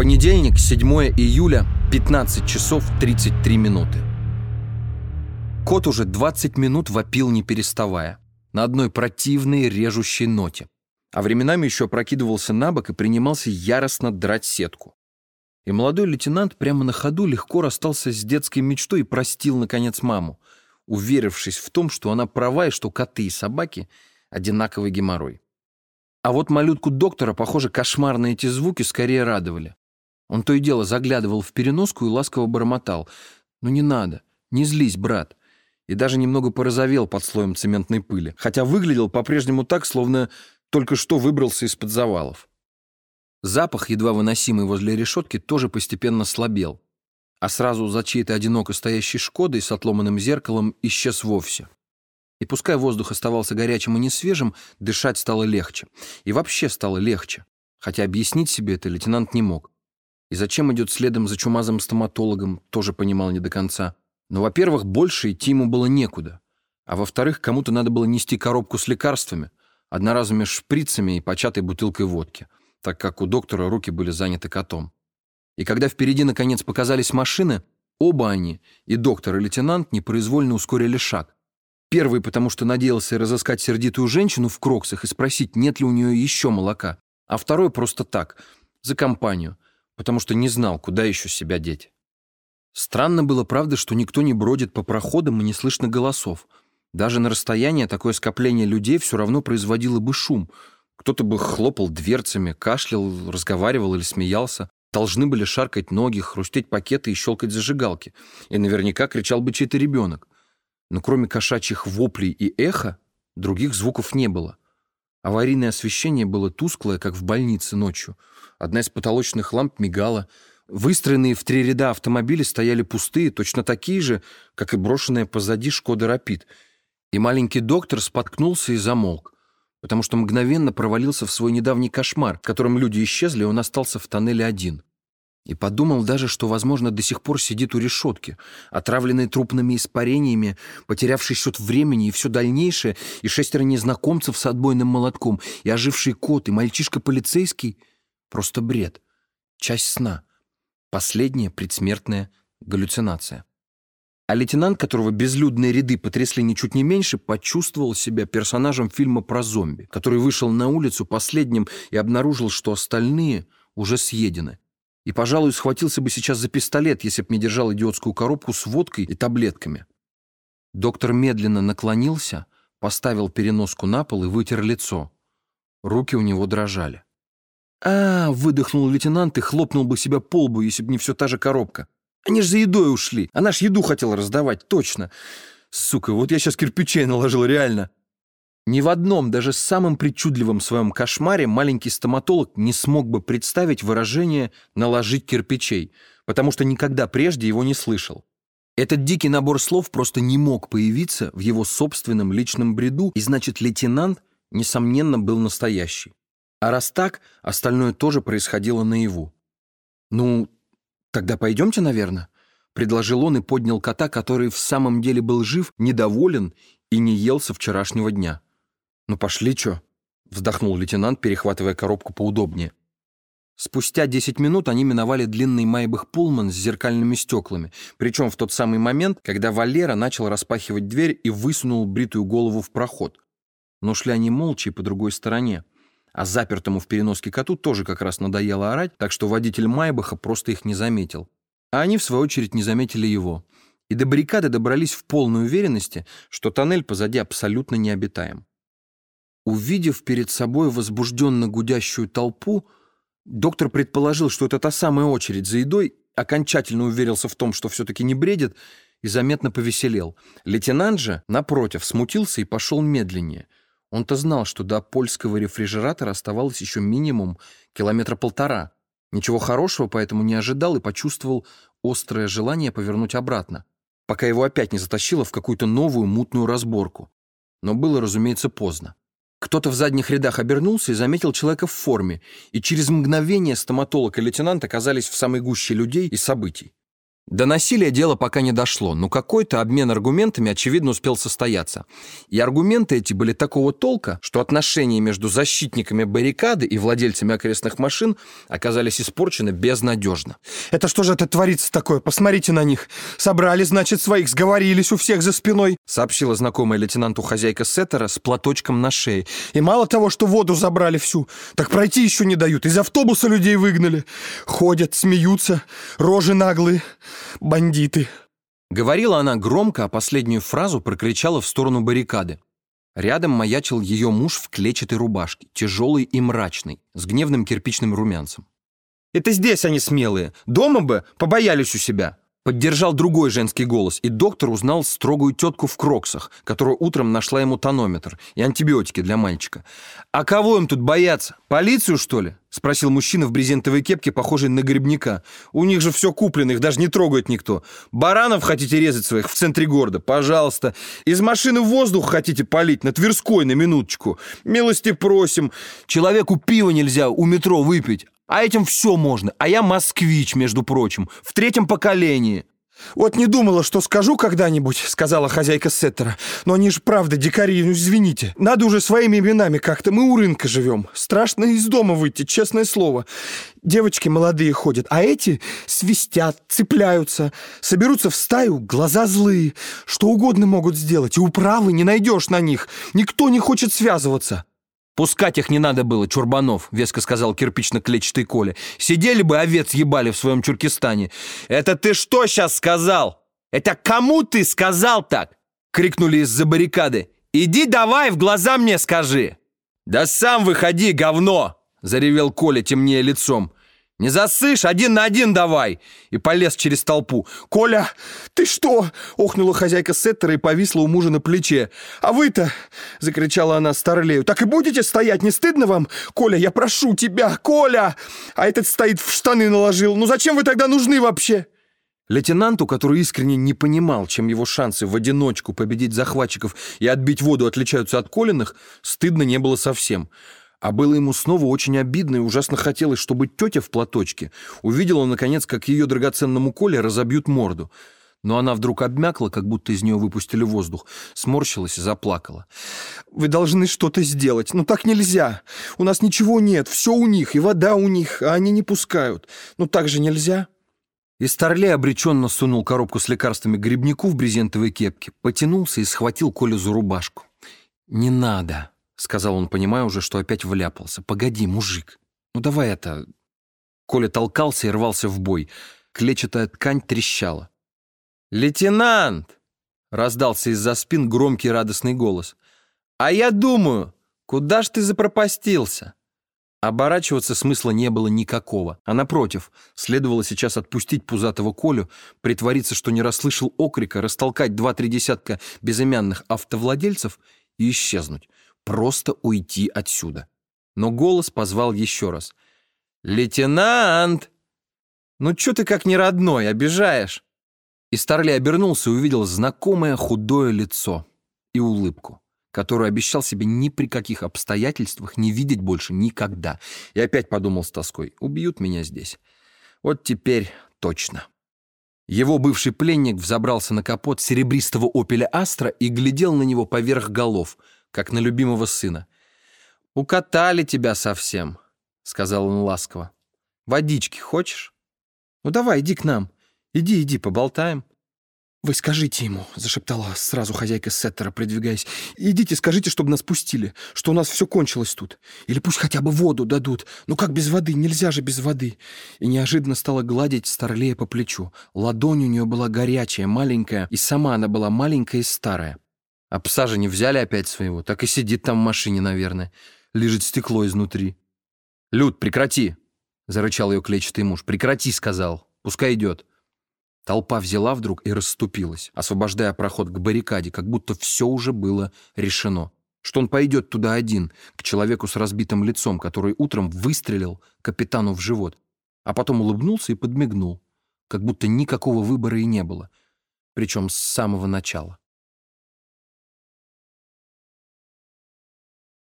Понедельник, 7 июля, 15 часов 33 минуты. Кот уже 20 минут вопил не переставая, на одной противной режущей ноте. А временами еще опрокидывался на бок и принимался яростно драть сетку. И молодой лейтенант прямо на ходу легко расстался с детской мечтой и простил, наконец, маму, уверившись в том, что она права и что коты и собаки — одинаковый геморрой. А вот малютку доктора, похоже, кошмарные эти звуки скорее радовали. Он то и дело заглядывал в переноску и ласково бормотал. «Ну не надо, не злись, брат». И даже немного порозовел под слоем цементной пыли, хотя выглядел по-прежнему так, словно только что выбрался из-под завалов. Запах, едва выносимый возле решетки, тоже постепенно слабел, а сразу за чьей-то одиноко стоящей «Шкодой» с отломанным зеркалом исчез вовсе. И пускай воздух оставался горячим и несвежим, дышать стало легче. И вообще стало легче. Хотя объяснить себе это лейтенант не мог. И зачем идет следом за чумазым стоматологом, тоже понимал не до конца. Но, во-первых, больше идти ему было некуда. А во-вторых, кому-то надо было нести коробку с лекарствами, одноразовыми шприцами и початой бутылкой водки, так как у доктора руки были заняты котом. И когда впереди, наконец, показались машины, оба они, и доктор, и лейтенант, непроизвольно ускорили шаг. Первый, потому что надеялся разыскать сердитую женщину в кроксах и спросить, нет ли у нее еще молока, а второй просто так, за компанию — потому что не знал, куда еще себя деть. Странно было, правда, что никто не бродит по проходам и не слышно голосов. Даже на расстоянии такое скопление людей все равно производило бы шум. Кто-то бы хлопал дверцами, кашлял, разговаривал или смеялся. Должны были шаркать ноги, хрустеть пакеты и щелкать зажигалки. И наверняка кричал бы чей-то ребенок. Но кроме кошачьих воплей и эха, других звуков не было. Аварийное освещение было тусклое, как в больнице ночью. Одна из потолочных ламп мигала. Выстроенные в три ряда автомобили стояли пустые, точно такие же, как и брошенная позади «Шкода Рапид». И маленький доктор споткнулся и замолк, потому что мгновенно провалился в свой недавний кошмар, в котором люди исчезли, и он остался в тоннеле один. И подумал даже, что, возможно, до сих пор сидит у решетки, отравленный трупными испарениями, потерявший счет времени и все дальнейшее, и шестеро незнакомцев с отбойным молотком, и оживший кот, и мальчишка-полицейский. Просто бред. Часть сна. Последняя предсмертная галлюцинация. А лейтенант, которого безлюдные ряды потрясли ничуть не меньше, почувствовал себя персонажем фильма про зомби, который вышел на улицу последним и обнаружил, что остальные уже съедены. И, пожалуй, схватился бы сейчас за пистолет, если б не держал идиотскую коробку с водкой и таблетками. Доктор медленно наклонился, поставил переноску на пол и вытер лицо. Руки у него дрожали. «А, — выдохнул лейтенант и хлопнул бы себя по лбу, если бы не все та же коробка. Они ж за едой ушли. Она ж еду хотела раздавать, точно. Сука, вот я сейчас кирпичей наложил, реально. Ни в одном, даже самом причудливом своем кошмаре маленький стоматолог не смог бы представить выражение «наложить кирпичей», потому что никогда прежде его не слышал. Этот дикий набор слов просто не мог появиться в его собственном личном бреду, и значит, лейтенант, несомненно, был настоящий. А раз так, остальное тоже происходило наяву. «Ну, тогда пойдемте, наверное», — предложил он и поднял кота, который в самом деле был жив, недоволен и не ел со вчерашнего дня. «Ну пошли, чё?» — вздохнул лейтенант, перехватывая коробку поудобнее. Спустя 10 минут они миновали длинный Майбах Пулман с зеркальными стеклами, причем в тот самый момент, когда Валера начал распахивать дверь и высунул бритую голову в проход. Но шли они молча и по другой стороне. А запертому в переноске коту тоже как раз надоело орать, так что водитель Майбаха просто их не заметил. А они, в свою очередь, не заметили его. И до баррикады добрались в полной уверенности, что тоннель позади абсолютно необитаем. Увидев перед собой возбужденно гудящую толпу, доктор предположил, что это та самая очередь за едой, окончательно уверился в том, что все-таки не бредит, и заметно повеселел. Лейтенант же, напротив, смутился и пошел медленнее. Он-то знал, что до польского рефрижератора оставалось еще минимум километра полтора. Ничего хорошего поэтому не ожидал и почувствовал острое желание повернуть обратно, пока его опять не затащило в какую-то новую мутную разборку. Но было, разумеется, поздно. Кто-то в задних рядах обернулся и заметил человека в форме, и через мгновение стоматолог и лейтенант оказались в самой гуще людей и событий. До насилия дело пока не дошло, но какой-то обмен аргументами, очевидно, успел состояться. И аргументы эти были такого толка, что отношения между защитниками баррикады и владельцами окрестных машин оказались испорчены безнадежно. «Это что же это творится такое? Посмотрите на них. Собрали, значит, своих, сговорились у всех за спиной», сообщила знакомая лейтенанту хозяйка Сеттера с платочком на шее. «И мало того, что воду забрали всю, так пройти еще не дают. Из автобуса людей выгнали. Ходят, смеются, рожи наглые». Бандиты!» Говорила она громко, а последнюю фразу прокричала в сторону баррикады. Рядом маячил ее муж в клетчатой рубашке, тяжелый и мрачный, с гневным кирпичным румянцем. «Это здесь они смелые. Дома бы побоялись у себя». Поддержал другой женский голос, и доктор узнал строгую тетку в кроксах, которая утром нашла ему тонометр и антибиотики для мальчика. «А кого им тут бояться? Полицию, что ли?» — спросил мужчина в брезентовой кепке, похожий на грибника. «У них же все куплено, их даже не трогает никто. Баранов хотите резать своих в центре города? Пожалуйста. Из машины воздух хотите полить? На Тверской, на минуточку. Милости просим. Человеку пива нельзя у метро выпить, а этим все можно. А я москвич, между прочим, в третьем поколении. «Вот не думала, что скажу когда-нибудь», — сказала хозяйка Сеттера. «Но они же правда дикари, ну извините. Надо уже своими именами как-то. Мы у рынка живем. Страшно из дома выйти, честное слово. Девочки молодые ходят, а эти свистят, цепляются, соберутся в стаю, глаза злые. Что угодно могут сделать, и управы не найдешь на них. Никто не хочет связываться». «Пускать их не надо было, Чурбанов», — веско сказал кирпично-клетчатый Коля. «Сидели бы, овец ебали в своем Чуркистане». «Это ты что сейчас сказал? Это кому ты сказал так?» — крикнули из-за баррикады. «Иди давай, в глаза мне скажи!» «Да сам выходи, говно!» — заревел Коля, темнее лицом. «Не засышь, один на один давай!» И полез через толпу. «Коля, ты что?» — охнула хозяйка сеттера и повисла у мужа на плече. «А вы-то?» — закричала она Старлею. «Так и будете стоять? Не стыдно вам? Коля, я прошу тебя, Коля!» А этот стоит в штаны наложил. «Ну зачем вы тогда нужны вообще?» Лейтенанту, который искренне не понимал, чем его шансы в одиночку победить захватчиков и отбить воду отличаются от Колиных, стыдно не было совсем. А было ему снова очень обидно и ужасно хотелось, чтобы тетя в платочке увидела, наконец, как ее драгоценному Коле разобьют морду. Но она вдруг обмякла, как будто из нее выпустили воздух, сморщилась и заплакала. «Вы должны что-то сделать. Ну так нельзя. У нас ничего нет. Все у них, и вода у них, а они не пускают. Ну так же нельзя». И Старлей обреченно сунул коробку с лекарствами грибнику в брезентовой кепке, потянулся и схватил Колю за рубашку. «Не надо», — сказал он, понимая уже, что опять вляпался. «Погоди, мужик, ну давай это...» Коля толкался и рвался в бой. Клетчатая ткань трещала. «Лейтенант!» — раздался из-за спин громкий радостный голос. «А я думаю, куда ж ты запропастился?» Оборачиваться смысла не было никакого, а напротив, следовало сейчас отпустить пузатого Колю, притвориться, что не расслышал окрика, растолкать два-три десятка безымянных автовладельцев и исчезнуть просто уйти отсюда. Но голос позвал еще раз. «Лейтенант! Ну что ты как не родной, обижаешь?» И Старли обернулся и увидел знакомое худое лицо и улыбку, которую обещал себе ни при каких обстоятельствах не видеть больше никогда. И опять подумал с тоской, убьют меня здесь. Вот теперь точно. Его бывший пленник взобрался на капот серебристого «Опеля Астра» и глядел на него поверх голов — как на любимого сына. «Укатали тебя совсем», — сказал он ласково. «Водички хочешь? Ну давай, иди к нам. Иди, иди, поболтаем». «Вы скажите ему», — зашептала сразу хозяйка Сеттера, придвигаясь. «Идите, скажите, чтобы нас пустили, что у нас все кончилось тут. Или пусть хотя бы воду дадут. Ну как без воды? Нельзя же без воды». И неожиданно стала гладить Старлея по плечу. Ладонь у нее была горячая, маленькая, и сама она была маленькая и старая. А пса же не взяли опять своего, так и сидит там в машине, наверное. Лежит стекло изнутри. «Люд, прекрати!» — зарычал ее клетчатый муж. «Прекрати!» — сказал. «Пускай идет». Толпа взяла вдруг и расступилась, освобождая проход к баррикаде, как будто все уже было решено. Что он пойдет туда один, к человеку с разбитым лицом, который утром выстрелил капитану в живот, а потом улыбнулся и подмигнул, как будто никакого выбора и не было, причем с самого начала.